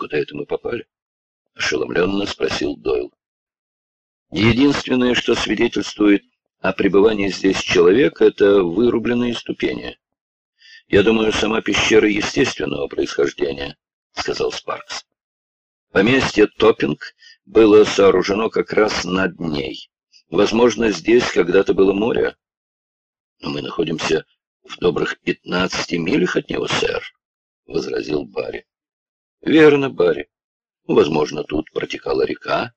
Куда это мы попали? Ошеломленно спросил Дойл. Единственное, что свидетельствует о пребывании здесь человека, это вырубленные ступени. Я думаю, сама пещера естественного происхождения, сказал Спаркс. Поместье Топпинг было сооружено как раз над ней. Возможно, здесь когда-то было море. Но мы находимся в добрых пятнадцати милях от него, сэр, — возразил Барри. — Верно, Барри. Возможно, тут протекала река.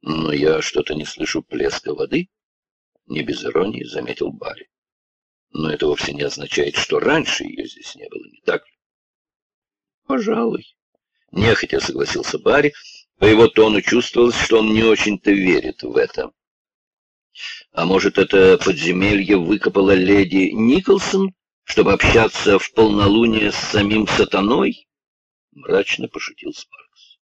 Но я что-то не слышу плеска воды, — не без иронии заметил Барри. Но это вовсе не означает, что раньше ее здесь не было, не так ли? — Пожалуй. Нехотя согласился Барри. По его тону чувствовалось, что он не очень-то верит в это. А может, это подземелье выкопала леди Николсон, чтобы общаться в полнолуние с самим сатаной? Мрачно пошутил Спаркс.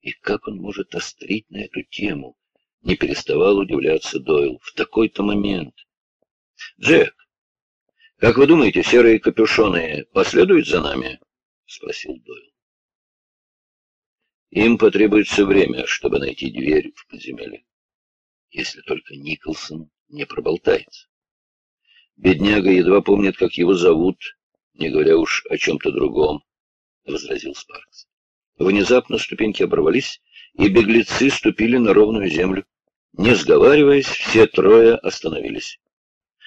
И как он может острить на эту тему? Не переставал удивляться Дойл. В такой-то момент. Джек, как вы думаете, серые капюшоны последуют за нами? Спросил Дойл. Им потребуется время, чтобы найти дверь в подземелье если только Николсон не проболтается. Бедняга едва помнит, как его зовут, не говоря уж о чем-то другом, — возразил Спаркс. Внезапно ступеньки оборвались, и беглецы ступили на ровную землю. Не сговариваясь, все трое остановились.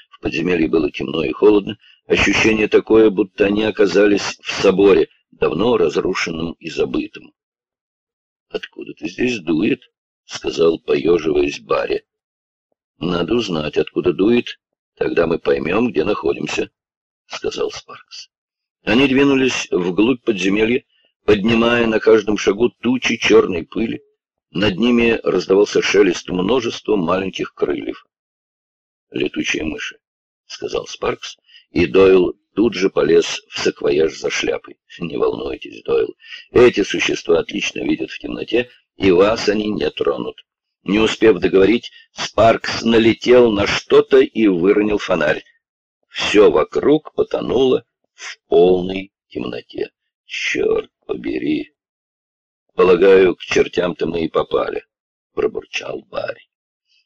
В подземелье было темно и холодно, ощущение такое, будто они оказались в соборе, давно разрушенном и забытом. — Откуда-то здесь дует, — сказал, поеживаясь Барри. «Надо узнать, откуда дует, тогда мы поймем, где находимся», — сказал Спаркс. Они двинулись вглубь подземелья, поднимая на каждом шагу тучи черной пыли. Над ними раздавался шелест множества маленьких крыльев. «Летучие мыши», — сказал Спаркс, и Дойл тут же полез в саквояж за шляпой. «Не волнуйтесь, Дойл, эти существа отлично видят в темноте, и вас они не тронут. Не успев договорить, Спаркс налетел на что-то и выронил фонарь. Все вокруг потонуло в полной темноте. Черт побери! Полагаю, к чертям-то мы и попали, — пробурчал Барри.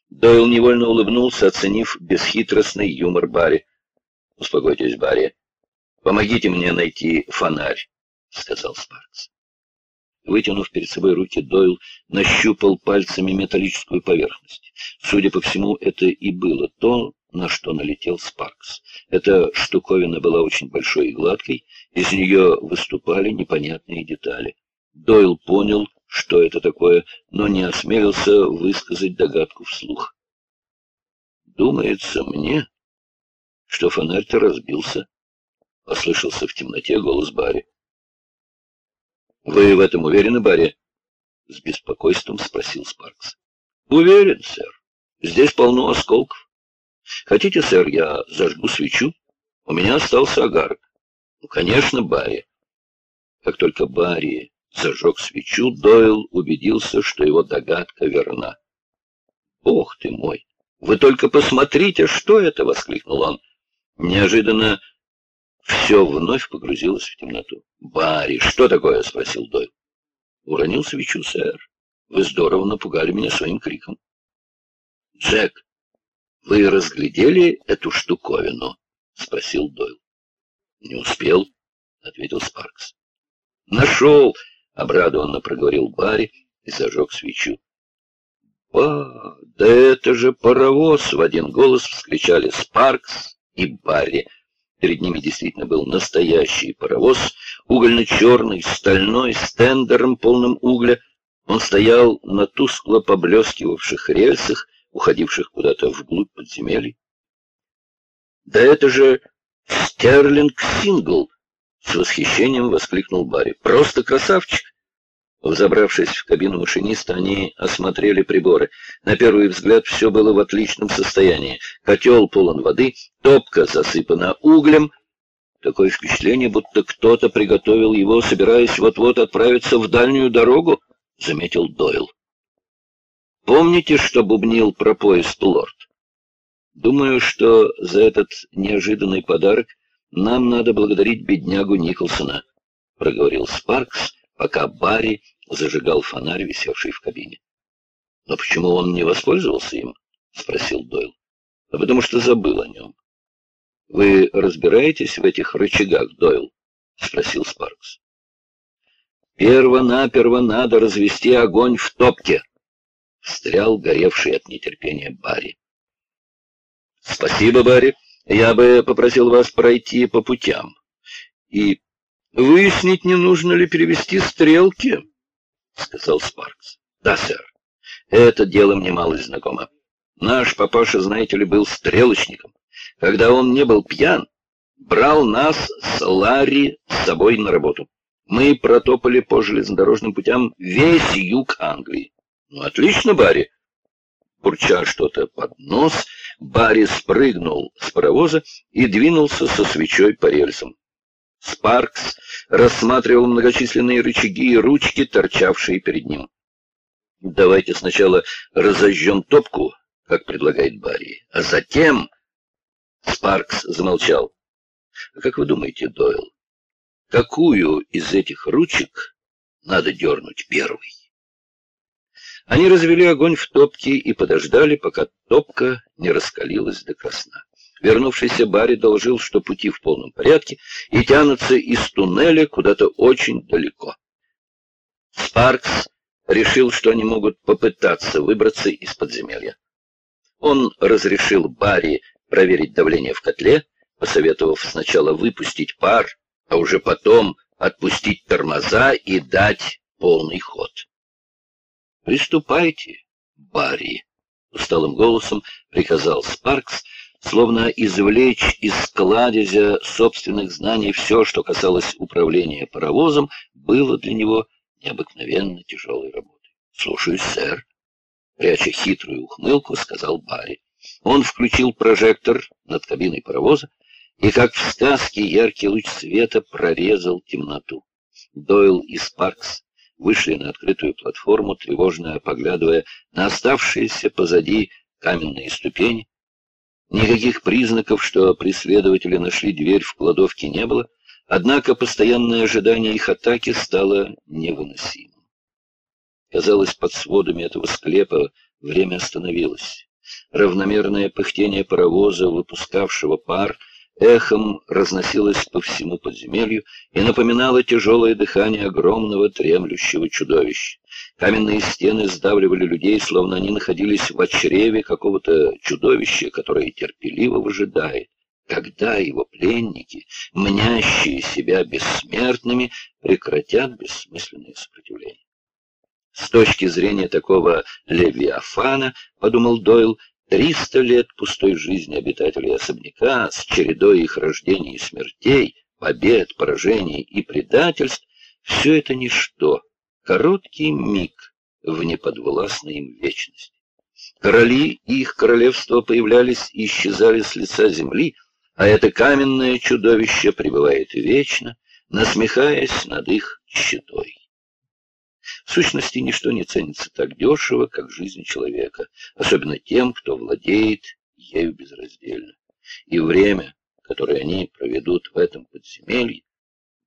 Дойл невольно улыбнулся, оценив бесхитростный юмор Барри. — Успокойтесь, Барри. Помогите мне найти фонарь, — сказал Спаркс. Вытянув перед собой руки, Дойл нащупал пальцами металлическую поверхность. Судя по всему, это и было то, на что налетел Спаркс. Эта штуковина была очень большой и гладкой, из нее выступали непонятные детали. Дойл понял, что это такое, но не осмелился высказать догадку вслух. «Думается мне, что фонарь-то разбился», — послышался в темноте голос Барри. Вы в этом уверены, Барри? С беспокойством спросил Спаркс. Уверен, сэр. Здесь полно осколков. Хотите, сэр, я зажгу свечу? У меня остался огарок. Ну, конечно, Барри. Как только Барри зажег свечу, Дойл убедился, что его догадка верна. «Бог ты мой! Вы только посмотрите, что это!» — воскликнул он. Неожиданно все вновь погрузилось в темноту. «Барри, что такое?» — спросил Дойл. «Уронил свечу, сэр. Вы здорово напугали меня своим криком». «Джек, вы разглядели эту штуковину?» — спросил Дойл. «Не успел», — ответил Спаркс. «Нашел!» — обрадованно проговорил Барри и зажег свечу. «Ба, да это же паровоз!» — в один голос вскричали Спаркс и Барри. Перед ними действительно был настоящий паровоз, угольно-черный, стальной, с тендером, полным угля. Он стоял на тускло поблескивавших рельсах, уходивших куда-то вглубь подземелий. «Да это же Стерлинг Сингл!» — с восхищением воскликнул Барри. «Просто красавчик!» Взобравшись в кабину машиниста, они осмотрели приборы. На первый взгляд все было в отличном состоянии. Котел полон воды, топка засыпана углем. Такое впечатление, будто кто-то приготовил его, собираясь вот-вот отправиться в дальнюю дорогу, — заметил Дойл. Помните, что бубнил про поезд лорд? Думаю, что за этот неожиданный подарок нам надо благодарить беднягу Николсона, — проговорил Спаркс, пока Барри зажигал фонарь, висевший в кабине. «Но почему он не воспользовался им?» — спросил Дойл. «А потому что забыл о нем». «Вы разбираетесь в этих рычагах, Дойл?» — спросил Спаркс. «Перво-наперво надо развести огонь в топке!» — встрял горевший от нетерпения Барри. «Спасибо, Барри. Я бы попросил вас пройти по путям. И выяснить, не нужно ли перевести стрелки?» — сказал Спаркс. «Да, сэр. Это дело мне мало знакомо. Наш папаша, знаете ли, был стрелочником. Когда он не был пьян, брал нас с Ларри с собой на работу. Мы протопали по железнодорожным путям весь юг Англии. Ну, отлично, Барри. Бурча что-то под нос, Барри спрыгнул с паровоза и двинулся со свечой по рельсам. Спаркс рассматривал многочисленные рычаги и ручки, торчавшие перед ним. «Давайте сначала разожжем топку, как предлагает Барри, а затем...» Спаркс замолчал. «А как вы думаете, Дойл, какую из этих ручек надо дернуть первой?» Они развели огонь в топке и подождали, пока топка не раскалилась до красна. Вернувшийся Барри доложил, что пути в полном порядке и тянутся из туннеля куда-то очень далеко. Спаркс решил, что они могут попытаться выбраться из подземелья. Он разрешил Барри проверить давление в котле, посоветовав сначала выпустить пар, а уже потом отпустить тормоза и дать полный ход. «Приступайте, Барри», — усталым голосом приказал Спаркс, словно извлечь из складезя собственных знаний все, что касалось управления паровозом, было для него необыкновенно тяжелой работой. «Слушаюсь, сэр», — пряча хитрую ухмылку, сказал Барри. Он включил прожектор над кабиной паровоза, и, как в сказке, яркий луч света прорезал темноту. Дойл и Спаркс вышли на открытую платформу, тревожно поглядывая на оставшиеся позади каменные ступени. Никаких признаков, что преследователи нашли дверь в кладовке, не было, однако постоянное ожидание их атаки стало невыносимым. Казалось, под сводами этого склепа время остановилось. Равномерное пыхтение паровоза, выпускавшего пар, эхом разносилось по всему подземелью и напоминало тяжелое дыхание огромного тремлющего чудовища. Каменные стены сдавливали людей, словно они находились в очреве какого-то чудовища, которое терпеливо выжидает, когда его пленники, мнящие себя бессмертными, прекратят бессмысленное сопротивление. С точки зрения такого Левиафана, подумал Дойл, Триста лет пустой жизни обитателей особняка с чередой их рождений и смертей, побед, поражений и предательств — все это ничто, короткий миг в неподвластной им вечности. Короли и их королевства появлялись и исчезали с лица земли, а это каменное чудовище пребывает вечно, насмехаясь над их щитой. В сущности, ничто не ценится так дешево, как жизнь человека, особенно тем, кто владеет ею безраздельно. И время, которое они проведут в этом подземелье,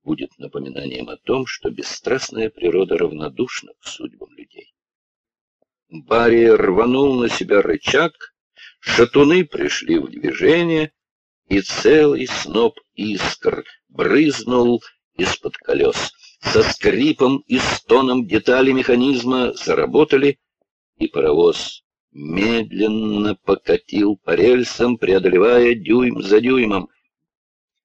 будет напоминанием о том, что бесстрастная природа равнодушна к судьбам людей. Барри рванул на себя рычаг, шатуны пришли в движение, и целый сноп искр брызнул из-под колес со скрипом и стоном детали механизма заработали, и паровоз медленно покатил по рельсам, преодолевая дюйм за дюймом —